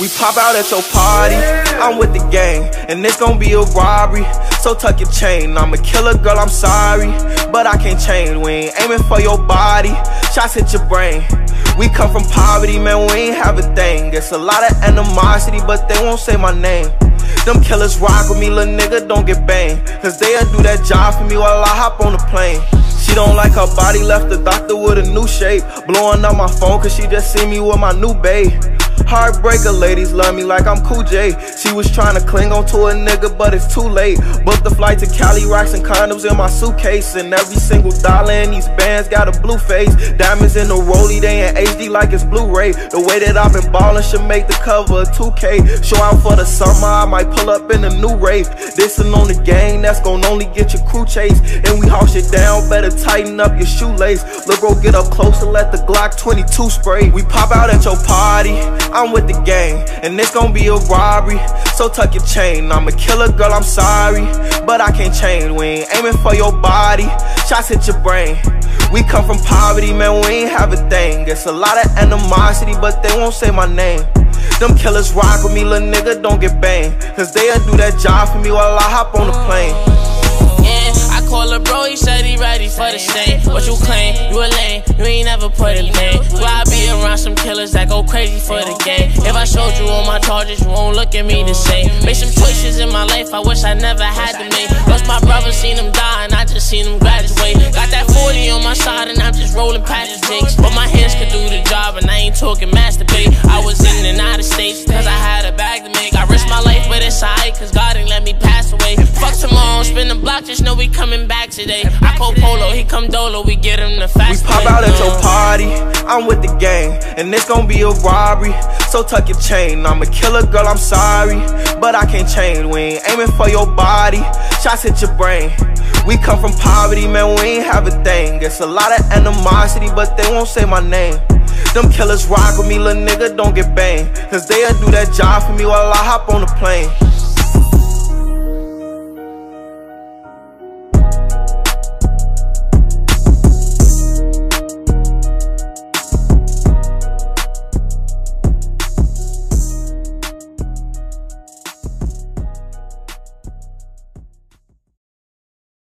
We pop out at your party, I'm with the gang, and it's gonna be a robbery. So tuck your chain, I'm a killer girl, I'm sorry, but I can't change. We ain't aiming for your body, shots hit your brain. We come from poverty, man, we ain't have a thing. It's a lot of animosity, but they won't say my name. Them killers rock with me, little nigga, don't get banged. Cause they'll do that job for me while I hop on the plane. She don't like her body, left the doctor with a new shape. Blowing up my phone cause she just see me with my new babe. Heartbreaker ladies love me like I'm Cool J. She was trying to cling on to a nigga, but it's too late. Booked the flight to Cali, rocks and condoms in my suitcase. And every single dollar in these bands got a blue face. Diamonds in the rollie, they in HD like it's Blu-ray. The way that I've been ballin' should make the cover of 2K. Show out for the summer, I might pull up in a new rave. Dissin' on the gang, that's gon' only get your crew chased. And we haul shit down, better tighten up your shoelace. Look, bro, get up close and let the Glock 22 spray. We pop out at your party. I'm with the gang, and it's gonna be a robbery. So tuck your chain. I'm a killer girl, I'm sorry, but I can't change. We ain't aiming for your body, shots hit your brain. We come from poverty, man, we ain't have a thing. It's a lot of animosity, but they won't say my name. Them killers rock with me, little nigga, don't get banged. Cause they'll do that job for me while I hop on the plane Yeah, I call a bro, he said he ready for the same. What you claim, you a lame, you ain't never put a name. Why I some killers that go crazy for the game? If I showed you all my charges, you won't look at me the same. Made some choices in my life I wish I never had to make. Lost my brother, seen him die, and I just seen him graduate. Got that 40 on my side, and I'm just rolling past tomorrow, spin the block, just know we coming back today. I call Polo, he come Dolo, we get him the fast. We pop out at your party, I'm with the gang, and it's gonna be a robbery. So tuck your chain, I'm a killer girl, I'm sorry, but I can't change. We ain't aiming for your body, shots hit your brain. We come from poverty, man, we ain't have a thing. It's a lot of animosity, but they won't say my name. Them killers rock with me, little nigga, don't get banged. Cause they'll do that job for me while I hop on the plane.